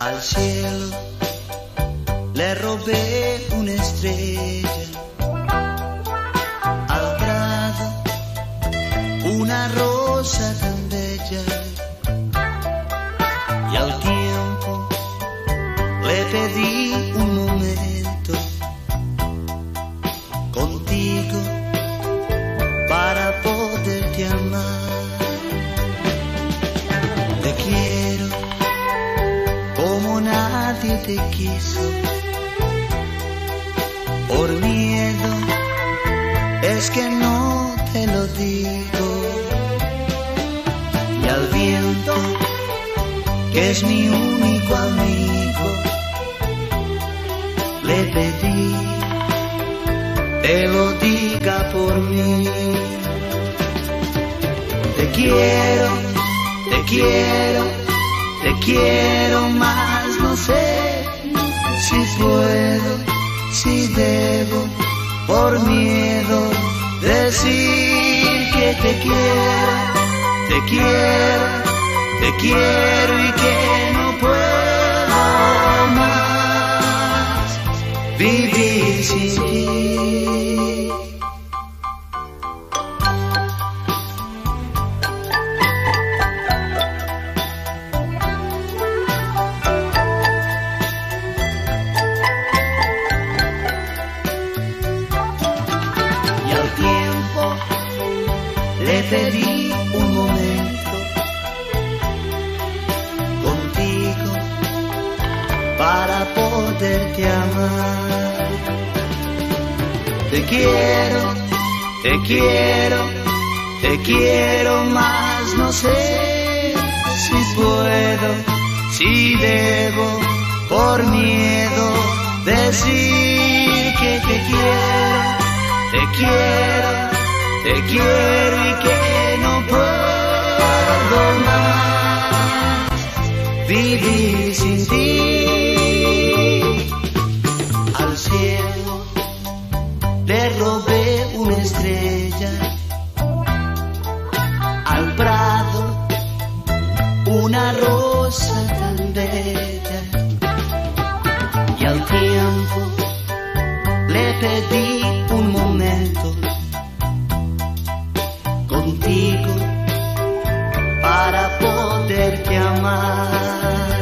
al cielo. Le robé una estrella, te quiso. Por miedo es que no te lo digo. Y al viento, que es mi único amigo, le pedí, te lo diga por mí. Te quiero, te quiero, te quiero más, no sé si puedo, si debo, por miedo decir que te quiero, te quiero, te quiero y que no puedo le pedí un momento contigo para poderte amar. Te quiero, te quiero, te quiero más, no sé si puedo, si debo, por miedo decir que te quiero te quiero, te quiero y que no puedo más vivir sin ti. Al cielo le robé una estrella, al prado una rosa tan bella y al tiempo le pedí un momento contigo para poderte amar.